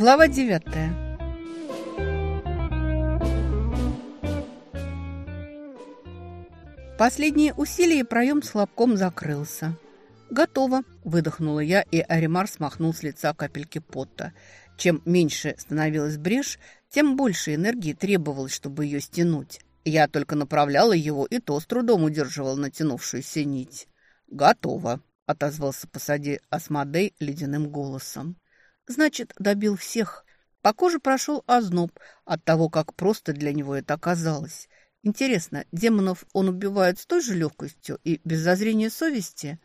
Глава девятая. Последние усилия проем с хлопком закрылся. «Готово», – выдохнула я, и Аримар смахнул с лица капельки пота. Чем меньше становилась брешь, тем больше энергии требовалось, чтобы ее стянуть. Я только направляла его, и то с трудом удерживал натянувшуюся нить. «Готово», — отозвался посади Асмодей ледяным голосом. «Значит, добил всех». По коже прошел озноб от того, как просто для него это оказалось. Интересно, демонов он убивает с той же легкостью и без зазрения совести?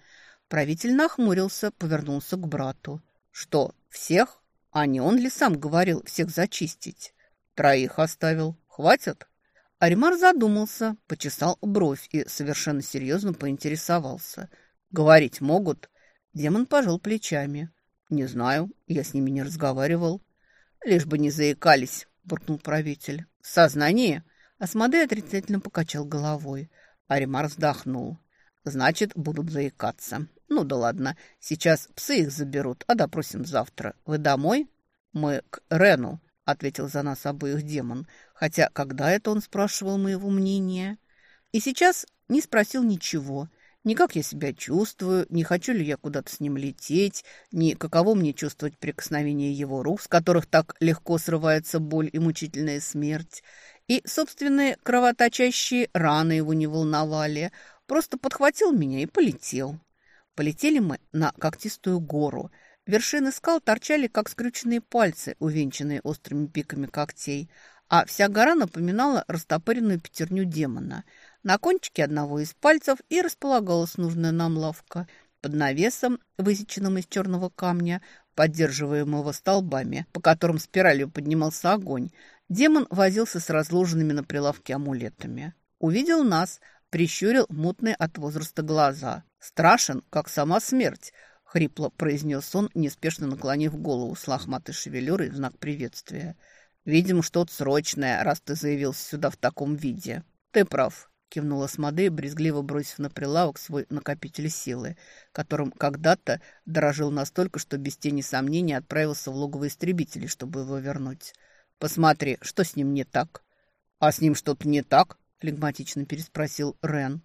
Правитель нахмурился, повернулся к брату. «Что, всех? А не он ли сам говорил всех зачистить?» «Троих оставил. Хватит?» Аримар задумался, почесал бровь и совершенно серьезно поинтересовался. «Говорить могут?» Демон пожал плечами. «Не знаю, я с ними не разговаривал». «Лишь бы не заикались», — буркнул правитель. «В сознании?» Асмодей отрицательно покачал головой. Аримар вздохнул. «Значит, будут заикаться. Ну да ладно, сейчас псы их заберут, а допросим завтра. Вы домой?» «Мы к Рену», — ответил за нас обоих демон. Хотя когда это он спрашивал моего мнения? И сейчас не спросил ничего. Ни как я себя чувствую, не хочу ли я куда-то с ним лететь, ни каково мне чувствовать прикосновение его рук, с которых так легко срывается боль и мучительная смерть. И собственные кровоточащие раны его не волновали. Просто подхватил меня и полетел. Полетели мы на когтистую гору. Вершины скал торчали, как скрюченные пальцы, увенчанные острыми пиками когтей – а вся гора напоминала растопыренную пятерню демона. На кончике одного из пальцев и располагалась нужная нам лавка под навесом, высеченным из черного камня, поддерживаемого столбами, по которым спиралью поднимался огонь. Демон возился с разложенными на прилавке амулетами. Увидел нас, прищурил мутные от возраста глаза. «Страшен, как сама смерть», — хрипло произнес он, неспешно наклонив голову с лохматой шевелюрой в знак приветствия. Видимо, что-то срочное, раз ты заявился сюда в таком виде. Ты прав, кивнула Смодей, брезгливо бросив на прилавок свой накопитель силы, которым когда-то дорожил настолько, что без тени сомнений отправился в логово истребителей, чтобы его вернуть. Посмотри, что с ним не так. А с ним что-то не так? флегматично переспросил Рен.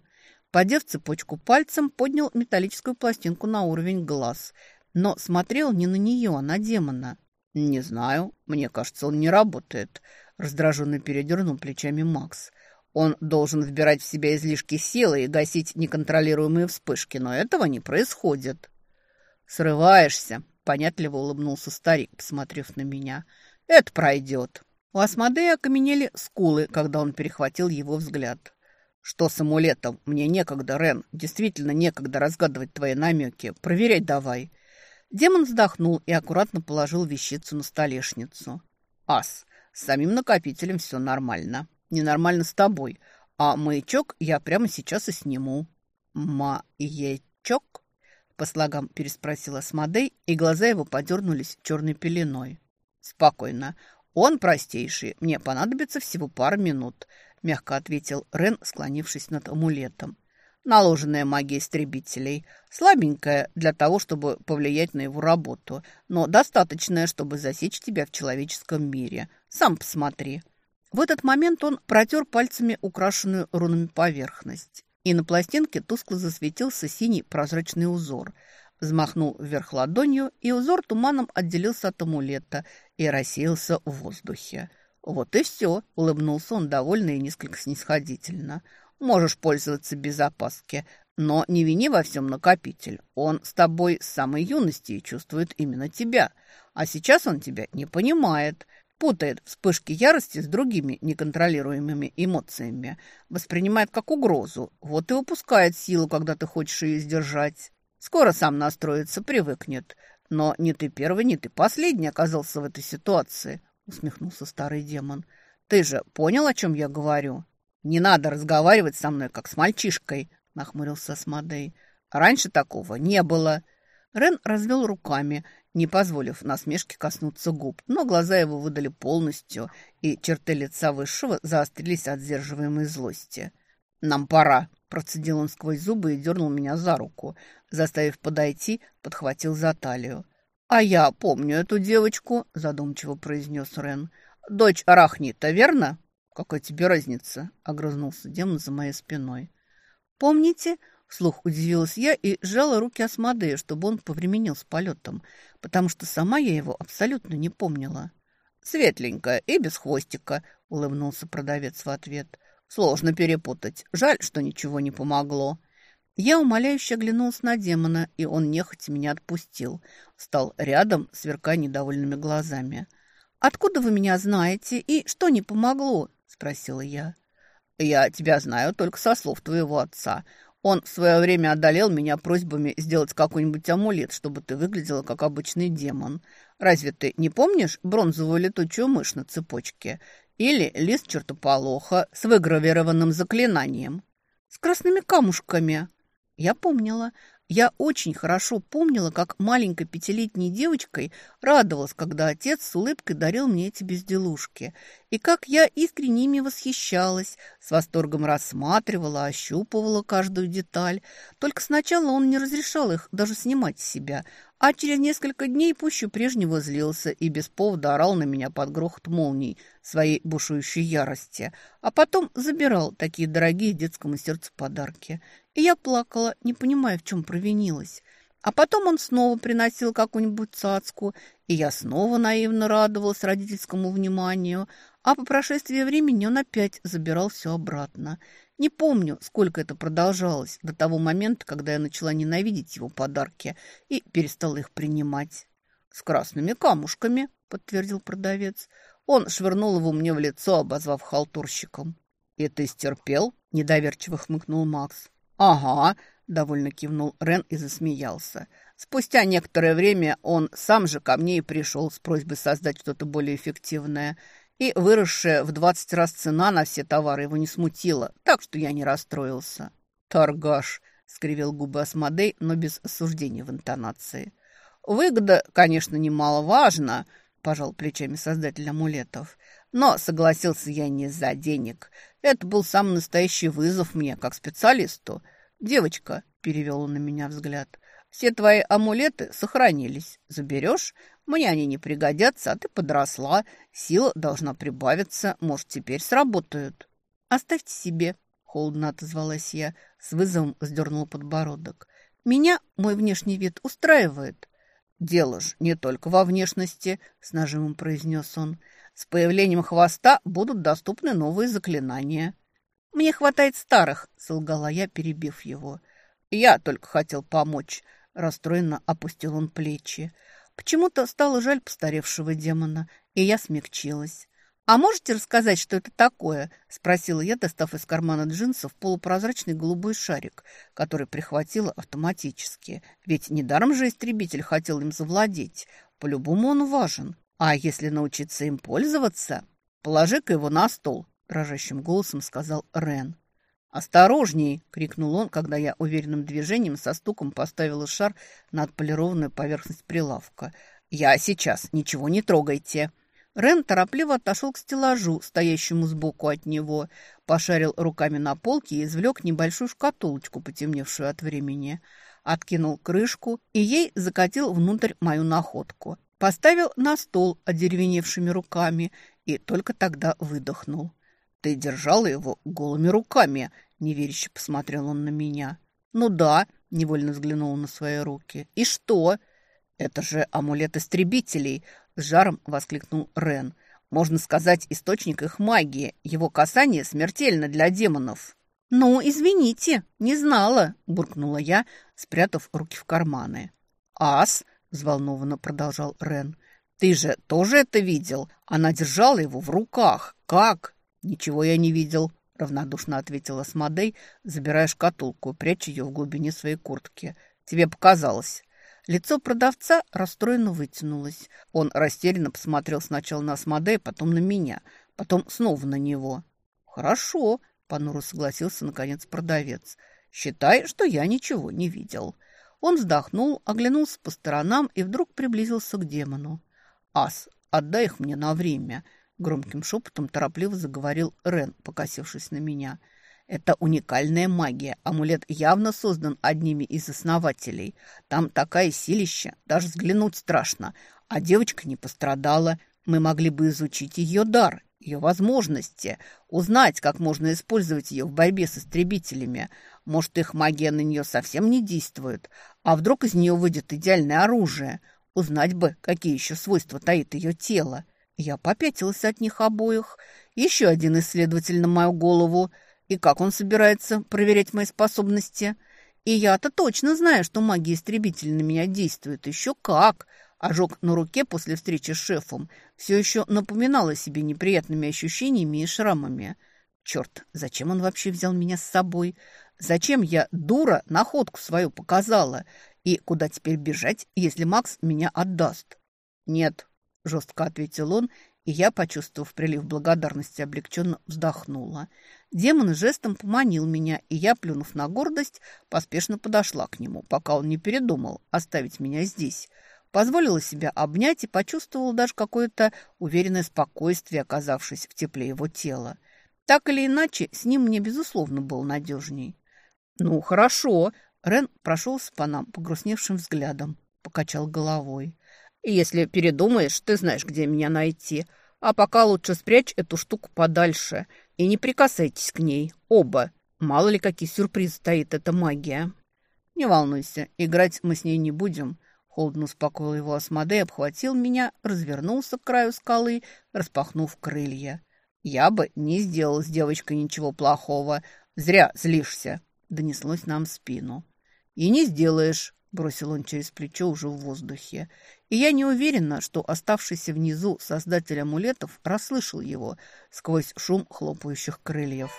Подев цепочку пальцем, поднял металлическую пластинку на уровень глаз, но смотрел не на нее, а на демона. «Не знаю. Мне кажется, он не работает», — раздраженно передернул плечами Макс. «Он должен вбирать в себя излишки силы и гасить неконтролируемые вспышки, но этого не происходит». «Срываешься», — понятливо улыбнулся старик, посмотрев на меня. «Это пройдет». У Асмодея окаменели скулы, когда он перехватил его взгляд. «Что с амулетом? Мне некогда, Рен. Действительно некогда разгадывать твои намеки. Проверять давай». Демон вздохнул и аккуратно положил вещицу на столешницу. «Ас, с самим накопителем все нормально. Ненормально с тобой. А маячок я прямо сейчас и сниму». «Маячок?» По слогам переспросила Смодей, и глаза его подернулись черной пеленой. «Спокойно. Он простейший. Мне понадобится всего пара минут», — мягко ответил Рен, склонившись над амулетом наложенная магия истребителей. Слабенькая для того, чтобы повлиять на его работу, но достаточная, чтобы засечь тебя в человеческом мире. Сам посмотри. В этот момент он протер пальцами украшенную рунами поверхность. И на пластинке тускло засветился синий прозрачный узор. Взмахнул вверх ладонью, и узор туманом отделился от амулета и рассеялся в воздухе. «Вот и все», — улыбнулся он довольно и несколько снисходительно. Можешь пользоваться без опаски, но не вини во всем накопитель. Он с тобой с самой юности и чувствует именно тебя. А сейчас он тебя не понимает, путает вспышки ярости с другими неконтролируемыми эмоциями, воспринимает как угрозу, вот и упускает силу, когда ты хочешь ее сдержать. Скоро сам настроится, привыкнет. Но не ты первый, не ты последний оказался в этой ситуации, усмехнулся старый демон. Ты же понял, о чем я говорю? «Не надо разговаривать со мной, как с мальчишкой», — нахмурился Смодей. «Раньше такого не было». Рен развел руками, не позволив насмешке коснуться губ, но глаза его выдали полностью, и черты лица высшего заострились от сдерживаемой злости. «Нам пора», — процедил он сквозь зубы и дернул меня за руку. Заставив подойти, подхватил за талию. «А я помню эту девочку», – задумчиво произнес Рен. «Дочь Арахнита, верно?» «Какая тебе разница?» – огрызнулся демон за моей спиной. «Помните?» – вслух удивилась я и сжала руки Асмодея, чтобы он повременил с полетом, потому что сама я его абсолютно не помнила. «Светленькая и без хвостика», – улыбнулся продавец в ответ. «Сложно перепутать. Жаль, что ничего не помогло». Я умоляюще оглянулась на демона, и он нехотя меня отпустил. Стал рядом, сверкая недовольными глазами. «Откуда вы меня знаете и что не помогло?» – спросила я. «Я тебя знаю только со слов твоего отца. Он в свое время одолел меня просьбами сделать какой-нибудь амулет, чтобы ты выглядела как обычный демон. Разве ты не помнишь бронзовую летучую мышь на цепочке? Или лист чертополоха с выгравированным заклинанием? С красными камушками?» Я помнила. Я очень хорошо помнила, как маленькой пятилетней девочкой радовалась, когда отец с улыбкой дарил мне эти безделушки, и как я искренне ими восхищалась, с восторгом рассматривала, ощупывала каждую деталь. Только сначала он не разрешал их даже снимать с себя, а через несколько дней пуще прежнего злился и без повода орал на меня под грохот молний своей бушующей ярости, а потом забирал такие дорогие детскому сердцу подарки. И я плакала, не понимая, в чем провинилась. А потом он снова приносил какую-нибудь цацку, и я снова наивно радовалась родительскому вниманию, а по прошествии времени он опять забирал все обратно. Не помню, сколько это продолжалось, до того момента, когда я начала ненавидеть его подарки и перестала их принимать. «С красными камушками», — подтвердил продавец. Он швырнул его мне в лицо, обозвав халтурщиком. «И ты стерпел?» — недоверчиво хмыкнул Макс. «Ага», – довольно кивнул Рен и засмеялся. Спустя некоторое время он сам же ко мне и пришел с просьбой создать что-то более эффективное. И выросшая в двадцать раз цена на все товары его не смутила, так что я не расстроился. «Торгаш», – скривил губы Асмодей, но без осуждения в интонации. «Выгода, конечно, немаловажна», – пожал плечами создатель амулетов. «Но согласился я не за денег. Это был самый настоящий вызов мне, как специалисту. «Девочка», — перевел он на меня взгляд, — «все твои амулеты сохранились. Заберешь? Мне они не пригодятся, а ты подросла. Сила должна прибавиться. Может, теперь сработают». «Оставьте себе», — холодно отозвалась я, с вызовом сдернул подбородок. «Меня мой внешний вид устраивает». «Дело ж не только во внешности», — с нажимом произнес он. «С появлением хвоста будут доступны новые заклинания». «Мне хватает старых», — солгала я, перебив его. «Я только хотел помочь», — расстроенно опустил он плечи. Почему-то стало жаль постаревшего демона, и я смягчилась. «А можете рассказать, что это такое?» – спросила я, достав из кармана джинсов полупрозрачный голубой шарик, который прихватила автоматически. Ведь недаром же истребитель хотел им завладеть. По-любому он важен. А если научиться им пользоваться? Положи-ка его на стол, дрожащим голосом сказал Рен. «Осторожней!» — крикнул он, когда я уверенным движением со стуком поставила шар на отполированную поверхность прилавка. «Я сейчас, ничего не трогайте!» Рен торопливо отошел к стеллажу, стоящему сбоку от него, пошарил руками на полке и извлек небольшую шкатулочку, потемневшую от времени. Откинул крышку и ей закатил внутрь мою находку. Поставил на стол одеревеневшими руками и только тогда выдохнул. «Ты держала его голыми руками», — неверяще посмотрел он на меня. «Ну да», — невольно взглянул на свои руки. «И что?» «Это же амулет истребителей», — с жаром воскликнул Рен. «Можно сказать, источник их магии. Его касание смертельно для демонов». «Ну, извините, не знала», — буркнула я, спрятав руки в карманы. «Ас», — взволнованно продолжал Рен, — «ты же тоже это видел? Она держала его в руках. Как?» «Ничего я не видел», — равнодушно ответила Смодей, забирая шкатулку, пряча ее в глубине своей куртки. «Тебе показалось». Лицо продавца расстроенно вытянулось. Он растерянно посмотрел сначала на Смодей, потом на меня, потом снова на него. «Хорошо», — понуро согласился наконец продавец. «Считай, что я ничего не видел». Он вздохнул, оглянулся по сторонам и вдруг приблизился к демону. «Ас, отдай их мне на время», Громким шепотом торопливо заговорил Рен, покосившись на меня. Это уникальная магия. Амулет явно создан одними из основателей. Там такая силища, даже взглянуть страшно. А девочка не пострадала. Мы могли бы изучить ее дар, ее возможности, узнать, как можно использовать ее в борьбе с истребителями. Может, их магия на нее совсем не действует, а вдруг из нее выйдет идеальное оружие. Узнать бы, какие еще свойства таит ее тело. Я попятилась от них обоих. Еще один исследователь на мою голову – и как он собирается проверять мои способности? И я-то точно знаю, что магия истребителя на меня действует. Еще как! Ожог на руке после встречи с шефом все еще напоминал о себе неприятными ощущениями и шрамами. Черт, зачем он вообще взял меня с собой? Зачем я, дура, находку свою показала? И куда теперь бежать, если Макс меня отдаст? Нет, жестко ответил он, и я, почувствовав прилив благодарности, облегченно вздохнула. Демон жестом поманил меня, и я, плюнув на гордость, поспешно подошла к нему, пока он не передумал оставить меня здесь. Позволила себя обнять и почувствовала даже какое-то уверенное спокойствие, оказавшись в тепле его тела. Так или иначе, с ним мне, безусловно, был надежней. «Ну, хорошо», — Рен прошелся по нам погрустневшим взглядом, покачал головой. «Если передумаешь, ты знаешь, где меня найти. А пока лучше спрячь эту штуку подальше и не прикасайтесь к ней, оба. Мало ли какие сюрпризы стоит эта магия. Не волнуйся, играть мы с ней не будем. Холодно успокоил его Асмодей, обхватил меня, развернулся к краю скалы, распахнув крылья. Я бы не сделал с девочкой ничего плохого. Зря злишься, донеслось нам спину. И не сделаешь, бросил он через плечо уже в воздухе. И я не уверена, что оставшийся внизу создатель амулетов расслышал его сквозь шум хлопающих крыльев.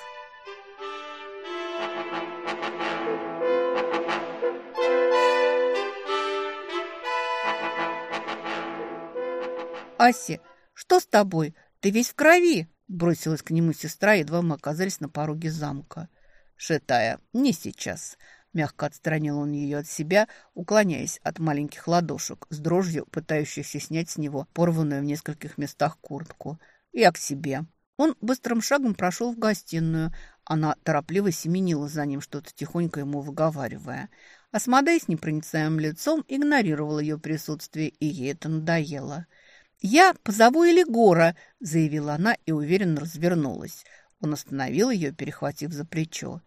«Аси, что с тобой? Ты весь в крови!» Бросилась к нему сестра, едва мы оказались на пороге замка. «Шитая, не сейчас. Мягко отстранил он ее от себя, уклоняясь от маленьких ладошек, с дрожью пытающихся снять с него порванную в нескольких местах куртку. Я к себе. Он быстрым шагом прошел в гостиную. Она торопливо семенила за ним, что-то тихонько ему выговаривая. Асмодей с непроницаемым лицом игнорировал ее присутствие, и ей это надоело. «Я позову Элигора», — заявила она и уверенно развернулась. Он остановил ее, перехватив за плечо.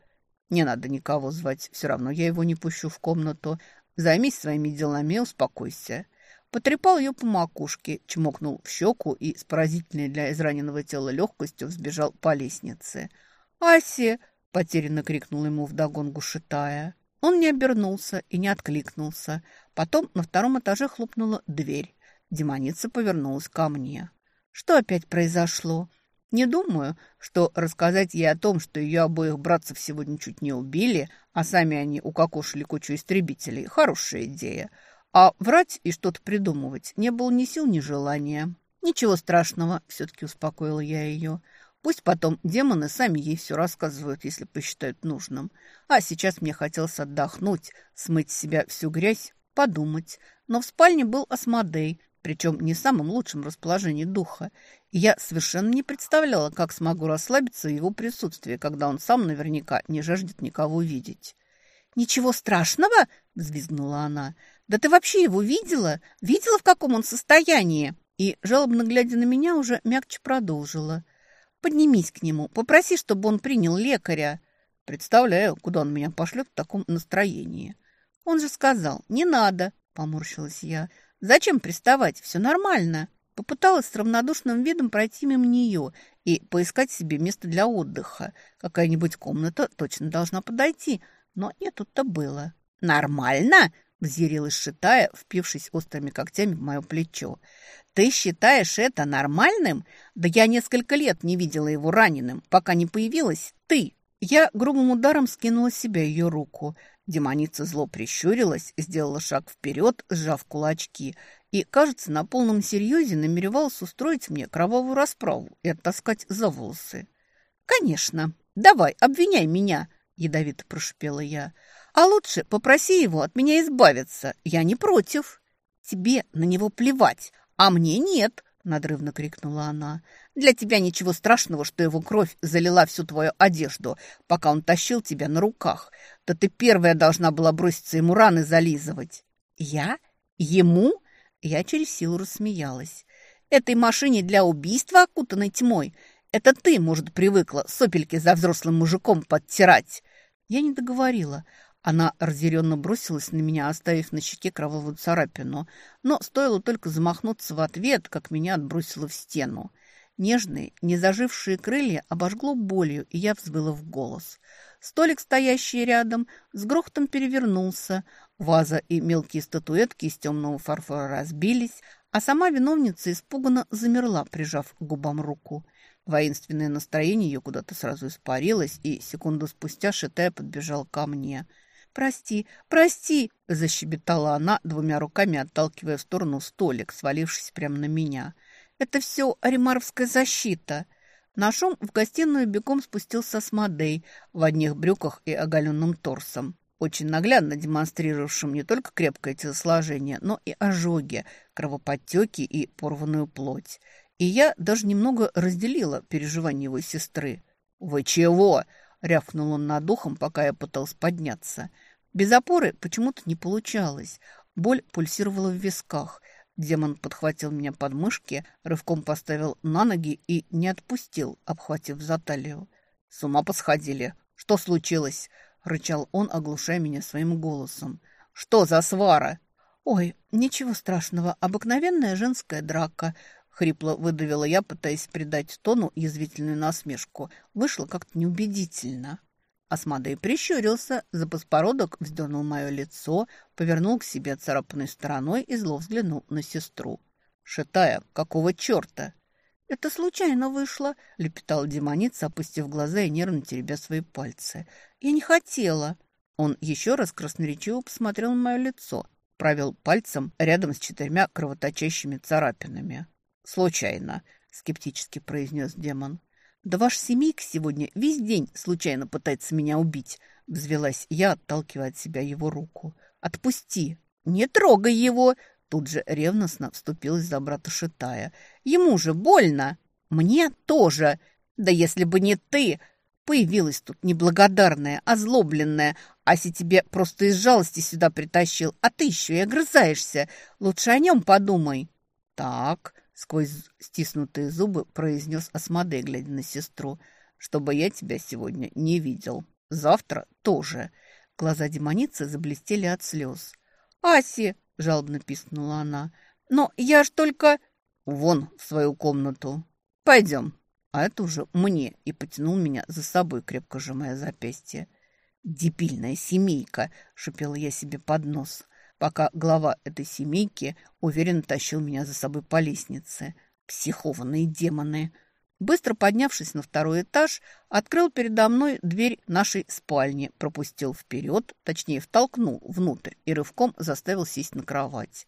Не надо никого звать, все равно я его не пущу в комнату. Займись своими делами, успокойся. Потрепал ее по макушке, чмокнул в щеку и с поразительной для израненного тела легкостью взбежал по лестнице. «Аси!» – потерянно крикнул ему вдогонку шитая. Он не обернулся и не откликнулся. Потом на втором этаже хлопнула дверь. Демоница повернулась ко мне. «Что опять произошло?» Не думаю, что рассказать ей о том, что ее обоих братцев сегодня чуть не убили, а сами они укокошили кучу истребителей, хорошая идея. А врать и что-то придумывать не было ни сил, ни желания. Ничего страшного, все-таки успокоила я ее. Пусть потом демоны сами ей все рассказывают, если посчитают нужным. А сейчас мне хотелось отдохнуть, смыть с себя всю грязь, подумать. Но в спальне был Асмодей, причем не в самом лучшем расположении духа. И я совершенно не представляла, как смогу расслабиться в его присутствии, когда он сам наверняка не жаждет никого видеть. «Ничего страшного?» – взвизгнула она. «Да ты вообще его видела? Видела, в каком он состоянии?» И, жалобно глядя на меня, уже мягче продолжила. «Поднимись к нему, попроси, чтобы он принял лекаря». Представляю, куда он меня пошлет в таком настроении. Он же сказал, не надо, поморщилась я. Зачем приставать? Все нормально. Попыталась с равнодушным видом пройти мимо нее и поискать себе место для отдыха. Какая-нибудь комната точно должна подойти, но не тут-то было. «Нормально?» – взъярилась Шитая, впившись острыми когтями в мое плечо. «Ты считаешь это нормальным? Да я несколько лет не видела его раненым, пока не появилась ты!» Я грубым ударом скинула с себя ее руку – Демоница зло прищурилась, сделала шаг вперед, сжав кулачки, и, кажется, на полном серьезе намеревалась устроить мне кровавую расправу и оттаскать за волосы. «Конечно, давай, обвиняй меня!» – ядовито прошипела я. «А лучше попроси его от меня избавиться. Я не против». «Тебе на него плевать, а мне нет!» – надрывно крикнула она. Для тебя ничего страшного, что его кровь залила всю твою одежду, пока он тащил тебя на руках. Да ты первая должна была броситься ему раны зализывать». «Я? Ему?» Я через силу рассмеялась. «Этой машине для убийства, окутанной тьмой? Это ты, может, привыкла сопельки за взрослым мужиком подтирать?» Я не договорила. Она разъяренно бросилась на меня, оставив на щеке кровавую царапину. Но стоило только замахнуться в ответ, как меня отбросило в стену. Нежные, незажившие крылья обожгло болью, и я взвыла в голос. Столик, стоящий рядом, с грохотом перевернулся. Ваза и мелкие статуэтки из темного фарфора разбились, а сама виновница испуганно замерла, прижав к губам руку. Воинственное настроение ее куда-то сразу испарилось, и секунду спустя Шитая подбежал ко мне. «Прости, прости!» – защебетала она, двумя руками отталкивая в сторону столик, свалившись прямо на меня – это все аримаровская защита. На шум в гостиную бегом спустился Смодей в одних брюках и оголенным торсом, очень наглядно демонстрировавшим не только крепкое телосложение, но и ожоги, кровоподтеки и порванную плоть. И я даже немного разделила переживания его сестры. «Вы чего?» – рявкнул он над ухом, пока я пыталась подняться. Без опоры почему-то не получалось. Боль пульсировала в висках – Демон подхватил меня под мышки, рывком поставил на ноги и не отпустил, обхватив за талию. «С ума посходили! Что случилось?» — рычал он, оглушая меня своим голосом. «Что за свара?» «Ой, ничего страшного, обыкновенная женская драка», — хрипло выдавила я, пытаясь придать тону язвительную насмешку. Вышло как-то неубедительно. Асмадей прищурился, за подбородок вздернул мое лицо, повернул к себе царапанной стороной и зло взглянул на сестру. «Шитая, какого черта?» «Это случайно вышло», — лепетала демоница, опустив глаза и нервно теребя свои пальцы. «Я не хотела». Он еще раз красноречиво посмотрел на мое лицо, провел пальцем рядом с четырьмя кровоточащими царапинами. «Случайно», — скептически произнес демон. «Да ваш семейка сегодня весь день случайно пытается меня убить», — взвелась я, отталкивая от себя его руку. «Отпусти!» «Не трогай его!» Тут же ревностно вступилась за брата Шитая. «Ему же больно!» «Мне тоже!» «Да если бы не ты!» Появилась тут неблагодарная, озлобленная. Аси тебе просто из жалости сюда притащил, а ты еще и огрызаешься. Лучше о нем подумай. Так, Сквозь стиснутые зубы произнес Асмодей, глядя на сестру. «Чтобы я тебя сегодня не видел. Завтра тоже». Глаза демоницы заблестели от слез. «Аси!» – жалобно пискнула она. «Но я ж только...» «Вон в свою комнату. Пойдем». А это уже мне и потянул меня за собой, крепко сжимая запястье. «Дебильная семейка!» – шипела я себе под нос – пока глава этой семейки уверенно тащил меня за собой по лестнице. Психованные демоны. Быстро поднявшись на второй этаж, открыл передо мной дверь нашей спальни, пропустил вперед, точнее втолкнул внутрь и рывком заставил сесть на кровать.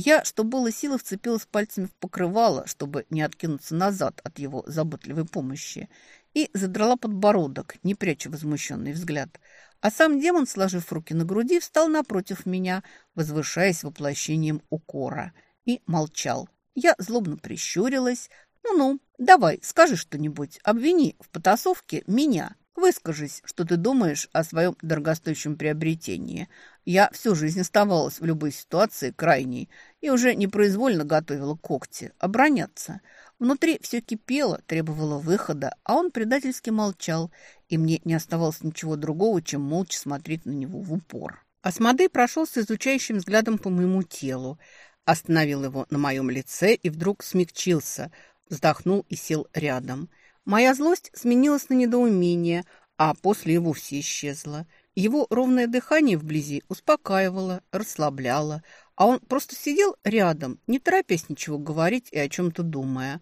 Я, что было силы, вцепилась пальцами в покрывало, чтобы не откинуться назад от его заботливой помощи, и задрала подбородок, не пряча возмущенный взгляд – а сам демон, сложив руки на груди, встал напротив меня, возвышаясь воплощением укора, и молчал. Я злобно прищурилась. «Ну-ну, давай, скажи что-нибудь, обвини в потасовке меня». Выскажись, что ты думаешь о своем дорогостоящем приобретении. Я всю жизнь оставалась в любой ситуации крайней и уже непроизвольно готовила когти, обороняться. Внутри все кипело, требовало выхода, а он предательски молчал, и мне не оставалось ничего другого, чем молча смотреть на него в упор. Асмодей прошелся изучающим взглядом по моему телу, остановил его на моем лице и вдруг смягчился, вздохнул и сел рядом – Моя злость сменилась на недоумение, а после и вовсе исчезла. Его ровное дыхание вблизи успокаивало, расслабляло, а он просто сидел рядом, не торопясь ничего говорить и о чем-то думая.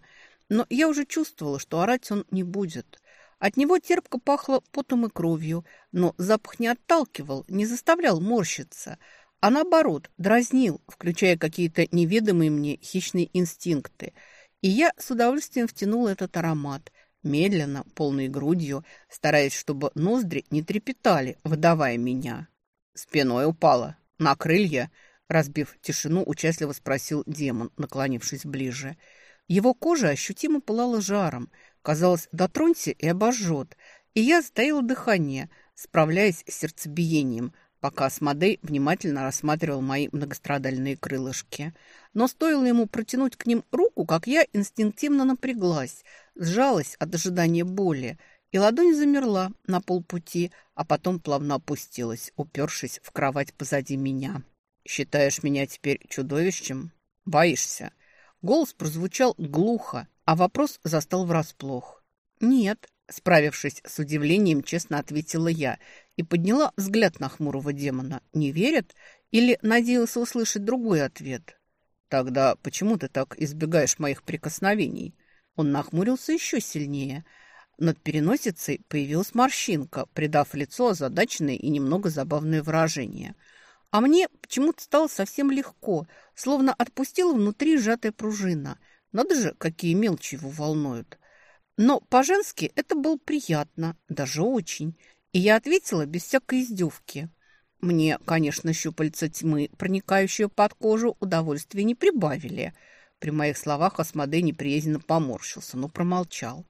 Но я уже чувствовала, что орать он не будет. От него терпко пахло потом и кровью, но запах не отталкивал, не заставлял морщиться, а наоборот, дразнил, включая какие-то неведомые мне хищные инстинкты. И я с удовольствием втянула этот аромат, медленно, полной грудью, стараясь, чтобы ноздри не трепетали, выдавая меня. Спиной упала. На крылья, разбив тишину, участливо спросил демон, наклонившись ближе. Его кожа ощутимо пылала жаром. Казалось, дотронься и обожжет. И я затаила дыхание, справляясь с сердцебиением, пока Асмодей внимательно рассматривал мои многострадальные крылышки. Но стоило ему протянуть к ним руку, как я инстинктивно напряглась, сжалась от ожидания боли, и ладонь замерла на полпути, а потом плавно опустилась, упершись в кровать позади меня. «Считаешь меня теперь чудовищем? Боишься?» Голос прозвучал глухо, а вопрос застал врасплох. «Нет», — справившись с удивлением, честно ответила я и подняла взгляд на хмурого демона. «Не верят? Или надеялся услышать другой ответ?» «Тогда почему ты так избегаешь моих прикосновений?» Он нахмурился еще сильнее. Над переносицей появилась морщинка, придав лицу озадаченное и немного забавное выражение — а мне почему-то стало совсем легко, словно отпустила внутри сжатая пружина. Надо же, какие мелочи его волнуют. Но по-женски это было приятно, даже очень. И я ответила без всякой издевки. Мне, конечно, щупальца тьмы, проникающие под кожу, удовольствия не прибавили. При моих словах Асмодей неприязненно поморщился, но промолчал.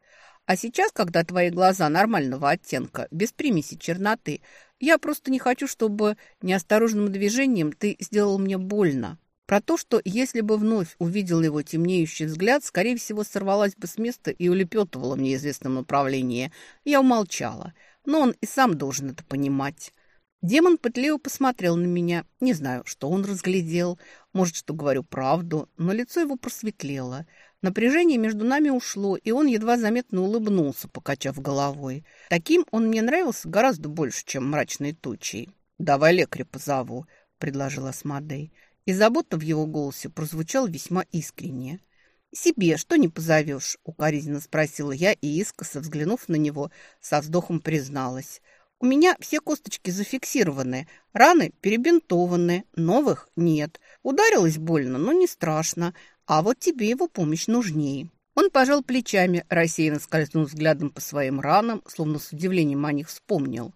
А сейчас, когда твои глаза нормального оттенка, без примеси черноты, я просто не хочу, чтобы неосторожным движением ты сделал мне больно. Про то, что если бы вновь увидел его темнеющий взгляд, скорее всего, сорвалась бы с места и улепетывала в неизвестном направлении, я умолчала. Но он и сам должен это понимать. Демон пытливо посмотрел на меня. Не знаю, что он разглядел. Может, что говорю правду, но лицо его просветлело. Напряжение между нами ушло, и он едва заметно улыбнулся, покачав головой. Таким он мне нравился гораздо больше, чем мрачной тучей. «Давай лекаря позову», — предложила Смодей. И забота в его голосе прозвучала весьма искренне. «Себе что не позовешь?» — укоризненно спросила я и, искоса взглянув на него, со вздохом призналась. «У меня все косточки зафиксированы, раны перебинтованы, новых нет. Ударилась больно, но не страшно. А вот тебе его помощь нужнее». Он пожал плечами, рассеянно скользнул взглядом по своим ранам, словно с удивлением о них вспомнил.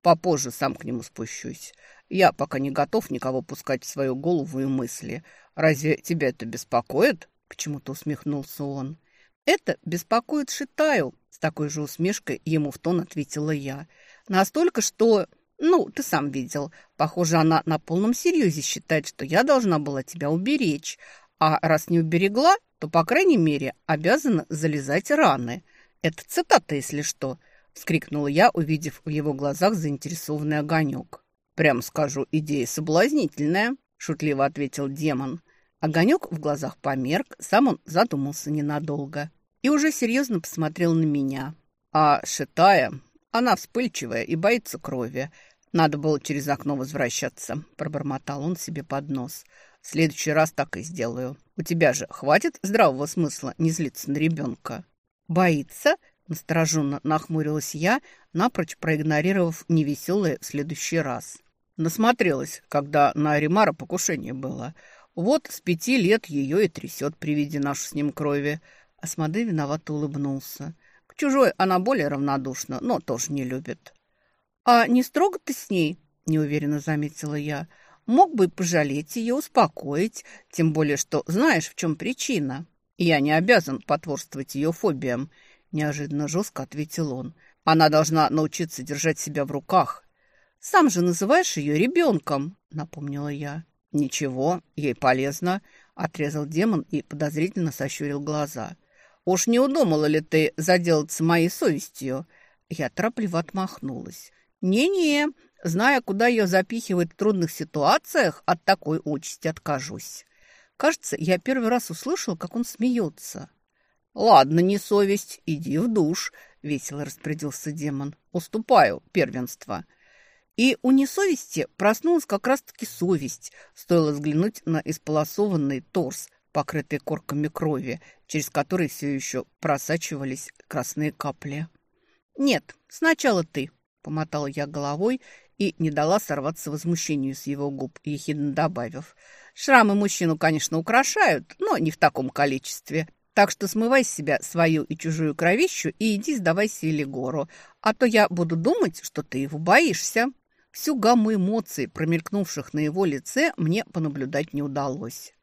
«Попозже сам к нему спущусь. Я пока не готов никого пускать в свою голову и мысли. Разве тебя это беспокоит?» Почему-то усмехнулся он. «Это беспокоит Шитаю», — с такой же усмешкой ему в тон ответила я. «Настолько, что...» «Ну, ты сам видел. Похоже, она на полном серьезе считает, что я должна была тебя уберечь, а раз не уберегла, то, по крайней мере, обязана залезать раны. Это цитата, если что, вскрикнула я, увидев в его глазах заинтересованный огонек. Прям скажу, идея соблазнительная, шутливо ответил демон. Огонек в глазах померк, сам он задумался ненадолго и уже серьезно посмотрел на меня. А Шитая, она вспыльчивая и боится крови. Надо было через окно возвращаться, пробормотал он себе под нос. В следующий раз так и сделаю. У тебя же хватит здравого смысла не злиться на ребенка?» «Боится?» – настороженно нахмурилась я, напрочь проигнорировав невеселое в следующий раз. Насмотрелась, когда на Аримара покушение было. Вот с пяти лет ее и трясет при виде нашей с ним крови. Асмодей виновато улыбнулся. К чужой она более равнодушна, но тоже не любит. «А не строго ты с ней?» – неуверенно заметила я – Мог бы пожалеть ее, успокоить, тем более, что знаешь, в чем причина. Я не обязан потворствовать ее фобиям, неожиданно жестко ответил он. Она должна научиться держать себя в руках. Сам же называешь ее ребенком, напомнила я. Ничего, ей полезно, отрезал демон и подозрительно сощурил глаза. Уж не удумала ли ты заделаться моей совестью? Я торопливо отмахнулась. «Не-не, Зная, куда ее запихивать в трудных ситуациях, от такой участи откажусь. Кажется, я первый раз услышал, как он смеется. «Ладно, не совесть, иди в душ», — весело распорядился демон. «Уступаю первенство». И у несовести проснулась как раз-таки совесть. Стоило взглянуть на исполосованный торс, покрытый корками крови, через который все еще просачивались красные капли. «Нет, сначала ты», — помотала я головой и не дала сорваться возмущению с его губ, ехидно добавив. «Шрамы мужчину, конечно, украшают, но не в таком количестве. Так что смывай с себя свою и чужую кровищу и иди сдавайся Элигору, а то я буду думать, что ты его боишься». Всю гамму эмоций, промелькнувших на его лице, мне понаблюдать не удалось.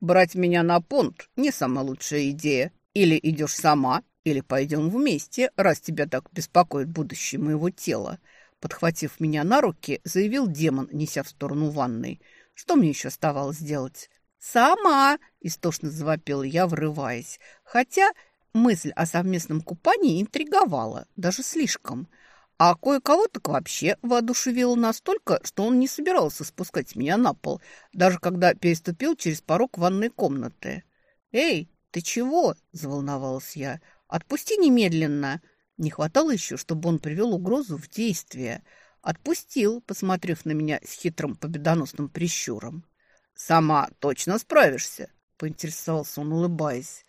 Брать меня на понт – не самая лучшая идея. Или идешь сама, или пойдем вместе, раз тебя так беспокоит будущее моего тела. Подхватив меня на руки, заявил демон, неся в сторону ванной. Что мне еще оставалось делать? «Сама!» – истошно завопила я, врываясь. Хотя мысль о совместном купании интриговала, даже слишком. А кое-кого так вообще воодушевило настолько, что он не собирался спускать меня на пол, даже когда переступил через порог ванной комнаты. «Эй, ты чего?» – заволновалась я. «Отпусти немедленно!» Не хватало еще, чтобы он привел угрозу в действие. Отпустил, посмотрев на меня с хитрым победоносным прищуром. «Сама точно справишься?» – поинтересовался он, улыбаясь.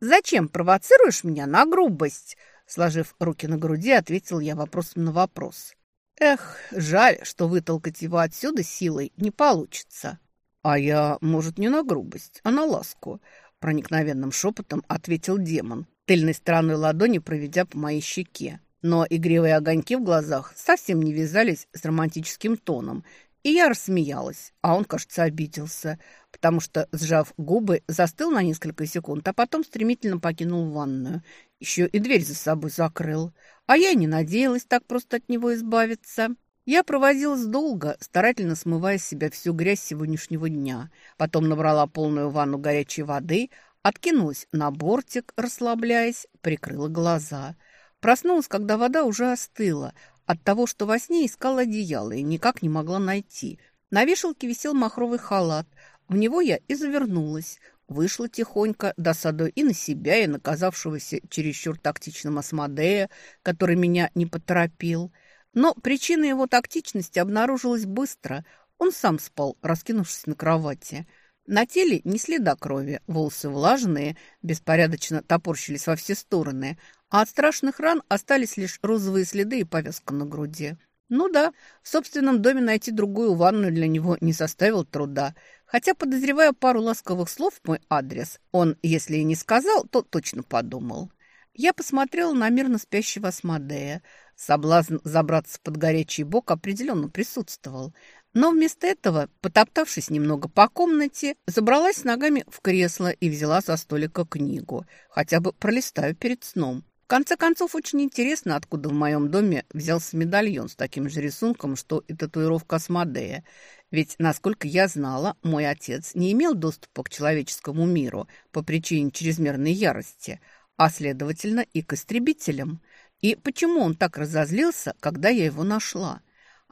«Зачем провоцируешь меня на грубость?» Сложив руки на груди, ответил я вопросом на вопрос. «Эх, жаль, что вытолкать его отсюда силой не получится». «А я, может, не на грубость, а на ласку», – проникновенным шепотом ответил демон, тыльной стороной ладони проведя по моей щеке. Но игривые огоньки в глазах совсем не вязались с романтическим тоном, и я рассмеялась, а он, кажется, обиделся, потому что, сжав губы, застыл на несколько секунд, а потом стремительно покинул ванную. Еще и дверь за собой закрыл. А я не надеялась так просто от него избавиться. Я провозилась долго, старательно смывая с себя всю грязь сегодняшнего дня. Потом набрала полную ванну горячей воды, откинулась на бортик, расслабляясь, прикрыла глаза. Проснулась, когда вода уже остыла, от того, что во сне искала одеяло и никак не могла найти. На вешалке висел махровый халат. В него я и завернулась. Вышла тихонько, досадой и на себя, и на казавшегося чересчур тактичным Асмодея, который меня не поторопил. Но причина его тактичности обнаружилась быстро. Он сам спал, раскинувшись на кровати. На теле не следа крови, волосы влажные, беспорядочно топорщились во все стороны, а от страшных ран остались лишь розовые следы и повязка на груди. Ну да, в собственном доме найти другую ванную для него не составил труда. Хотя, подозревая пару ласковых слов в мой адрес, он, если и не сказал, то точно подумал. Я посмотрела на мирно спящего Асмодея. Соблазн забраться под горячий бок определенно присутствовал. Но вместо этого, потоптавшись немного по комнате, забралась ногами в кресло и взяла со столика книгу. Хотя бы пролистаю перед сном конце концов, очень интересно, откуда в моем доме взялся медальон с таким же рисунком, что и татуировка Асмодея. Ведь, насколько я знала, мой отец не имел доступа к человеческому миру по причине чрезмерной ярости, а, следовательно, и к истребителям. И почему он так разозлился, когда я его нашла?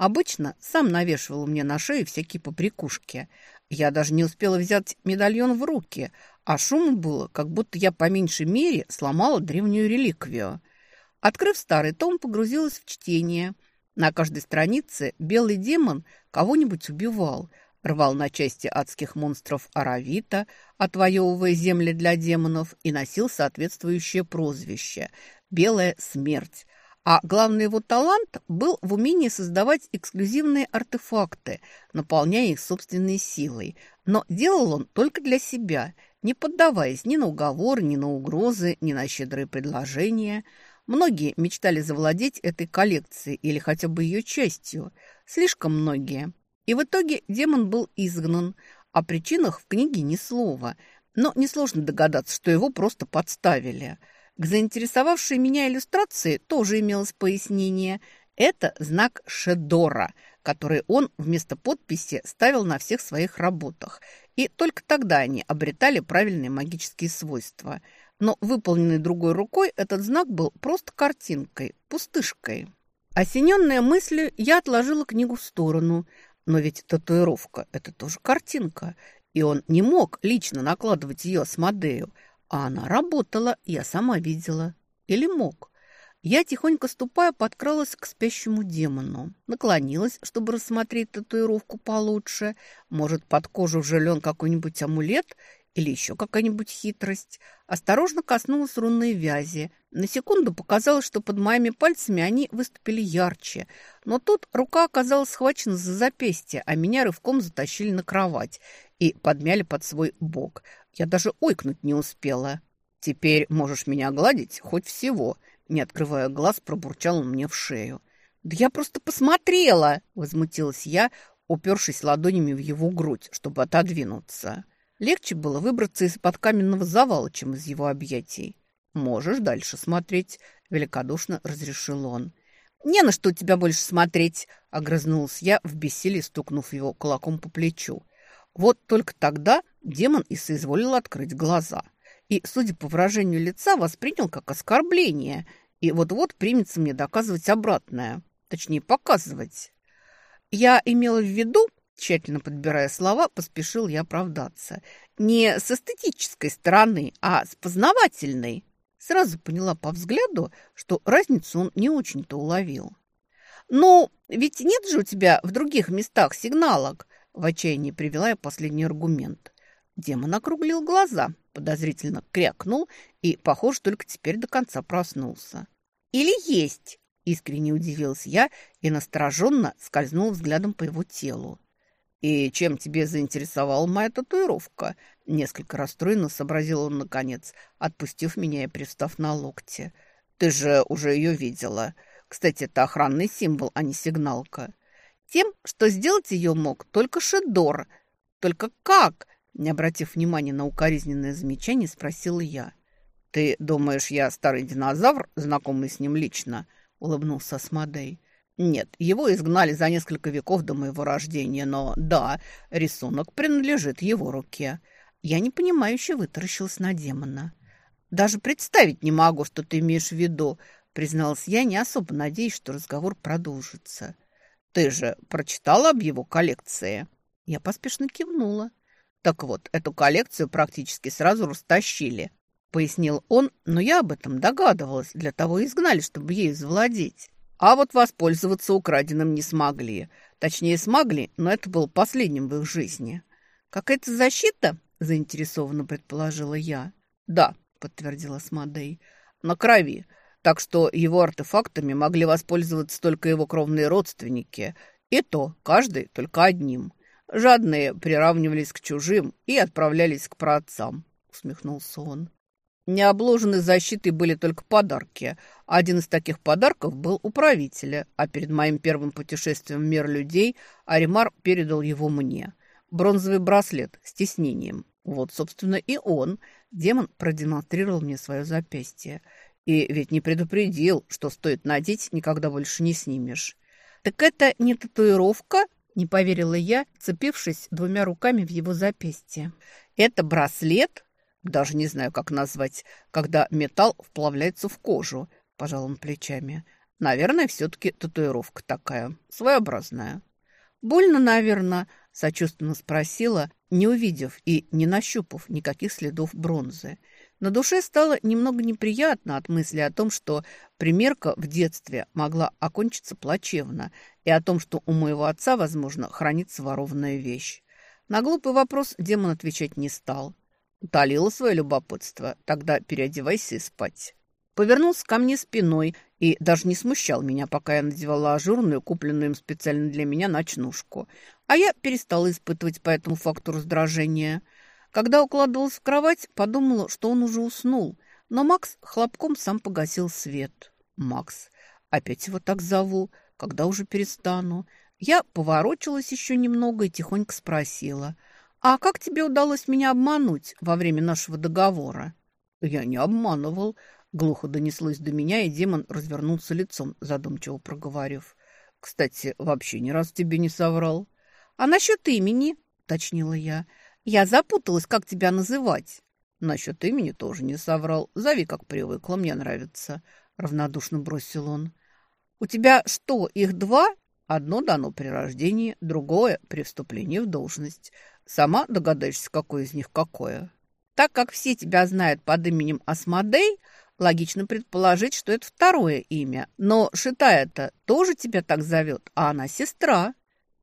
Обычно сам навешивал мне на шею всякие поприкушки. Я даже не успела взять медальон в руки, а шуму было, как будто я по меньшей мере сломала древнюю реликвию. Открыв старый том, погрузилась в чтение. На каждой странице белый демон кого-нибудь убивал, рвал на части адских монстров Аравита, отвоевывая земли для демонов, и носил соответствующее прозвище – «Белая смерть», а главный его талант был в умении создавать эксклюзивные артефакты, наполняя их собственной силой. Но делал он только для себя, не поддаваясь ни на уговоры, ни на угрозы, ни на щедрые предложения. Многие мечтали завладеть этой коллекцией или хотя бы ее частью. Слишком многие. И в итоге демон был изгнан. О причинах в книге ни слова. Но несложно догадаться, что его просто подставили – к заинтересовавшей меня иллюстрации тоже имелось пояснение. Это знак Шедора, который он вместо подписи ставил на всех своих работах. И только тогда они обретали правильные магические свойства. Но выполненный другой рукой этот знак был просто картинкой, пустышкой. Осененная мыслью, я отложила книгу в сторону. Но ведь татуировка – это тоже картинка. И он не мог лично накладывать ее с Мадею – а она работала, я сама видела. Или мог. Я, тихонько ступая, подкралась к спящему демону. Наклонилась, чтобы рассмотреть татуировку получше. Может, под кожу вжелен какой-нибудь амулет или еще какая-нибудь хитрость. Осторожно коснулась рунной вязи. На секунду показалось, что под моими пальцами они выступили ярче. Но тут рука оказалась схвачена за запястье, а меня рывком затащили на кровать и подмяли под свой бок – я даже ойкнуть не успела. «Теперь можешь меня гладить хоть всего», — не открывая глаз, пробурчал он мне в шею. «Да я просто посмотрела!» — возмутилась я, упершись ладонями в его грудь, чтобы отодвинуться. Легче было выбраться из-под каменного завала, чем из его объятий. «Можешь дальше смотреть», — великодушно разрешил он. «Не на что тебя больше смотреть», — огрызнулась я, в бессилии стукнув его кулаком по плечу. Вот только тогда демон и соизволил открыть глаза. И, судя по выражению лица, воспринял как оскорбление. И вот-вот примется мне доказывать обратное. Точнее, показывать. Я имела в виду, тщательно подбирая слова, поспешил я оправдаться. Не с эстетической стороны, а с познавательной. Сразу поняла по взгляду, что разницу он не очень-то уловил. «Ну, ведь нет же у тебя в других местах сигналок?» В отчаянии привела я последний аргумент. Демон округлил глаза, подозрительно крякнул и, похоже, только теперь до конца проснулся. «Или есть?» – искренне удивился я и настороженно скользнул взглядом по его телу. «И чем тебе заинтересовала моя татуировка?» Несколько расстроенно сообразил он наконец, отпустив меня и пристав на локте. «Ты же уже ее видела. Кстати, это охранный символ, а не сигналка. Тем, что сделать ее мог только Шедор. Только как?» Не обратив внимания на укоризненное замечание, спросила я. «Ты думаешь, я старый динозавр, знакомый с ним лично?» — улыбнулся Асмодей. Нет, его изгнали за несколько веков до моего рождения, но да, рисунок принадлежит его руке. Я непонимающе вытаращилась на демона. «Даже представить не могу, что ты имеешь в виду», призналась я, не особо надеясь, что разговор продолжится. «Ты же прочитала об его коллекции?» Я поспешно кивнула. «Так вот, эту коллекцию практически сразу растащили», пояснил он, но я об этом догадывалась, для того и изгнали, чтобы ею завладеть. А вот воспользоваться украденным не смогли. Точнее, смогли, но это было последним в их жизни. «Какая-то защита?» – заинтересованно предположила я. «Да», – подтвердила Смодей, – «на крови. Так что его артефактами могли воспользоваться только его кровные родственники. И то, каждый только одним. Жадные приравнивались к чужим и отправлялись к праотцам», – усмехнулся он. Не обложены защитой были только подарки. Один из таких подарков был у правителя, а перед моим первым путешествием в мир людей Аримар передал его мне. Бронзовый браслет с тиснением. Вот, собственно, и он. Демон продемонстрировал мне свое запястье. И ведь не предупредил, что стоит надеть, никогда больше не снимешь. «Так это не татуировка?» – не поверила я, цепившись двумя руками в его запястье. «Это браслет?» Даже не знаю, как назвать, когда металл вплавляется в кожу, пожал он плечами. Наверное, все-таки татуировка такая, своеобразная. Больно, наверное, сочувственно спросила, не увидев и не нащупав никаких следов бронзы. На душе стало немного неприятно от мысли о том, что примерка в детстве могла окончиться плачевно, и о том, что у моего отца, возможно, хранится ворованная вещь. На глупый вопрос демон отвечать не стал. Утолила свое любопытство. Тогда переодевайся и спать. Повернулся ко мне спиной и даже не смущал меня, пока я надевала ажурную, купленную им специально для меня, ночнушку. А я перестала испытывать по этому факту раздражения. Когда укладывалась в кровать, подумала, что он уже уснул. Но Макс хлопком сам погасил свет. «Макс, опять его так зову. Когда уже перестану?» Я поворочилась еще немного и тихонько спросила – «А как тебе удалось меня обмануть во время нашего договора?» «Я не обманывал», — глухо донеслось до меня, и демон развернулся лицом, задумчиво проговорив. «Кстати, вообще ни раз тебе не соврал». «А насчет имени?» — уточнила я. «Я запуталась, как тебя называть». «Насчет имени тоже не соврал. Зови, как привыкла, мне нравится», — равнодушно бросил он. «У тебя что, их два?» Одно дано при рождении, другое – при вступлении в должность. Сама догадаешься, какое из них какое. Так как все тебя знают под именем Асмодей, логично предположить, что это второе имя. Но Шитая-то тоже тебя так зовет, а она сестра.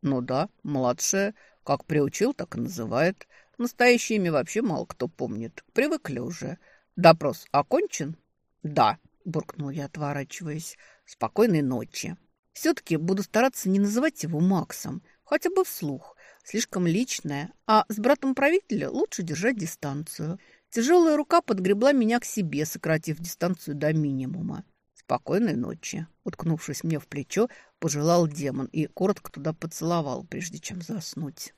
Ну да, младшая. Как приучил, так и называет. Настоящее имя вообще мало кто помнит. Привыкли уже. Допрос окончен? Да, буркнул я, отворачиваясь. Спокойной ночи. Все-таки буду стараться не называть его Максом, хотя бы вслух слишком личное, а с братом правителя лучше держать дистанцию. Тяжелая рука подгребла меня к себе, сократив дистанцию до минимума. «Спокойной ночи!» Уткнувшись мне в плечо, пожелал демон и коротко туда поцеловал, прежде чем заснуть.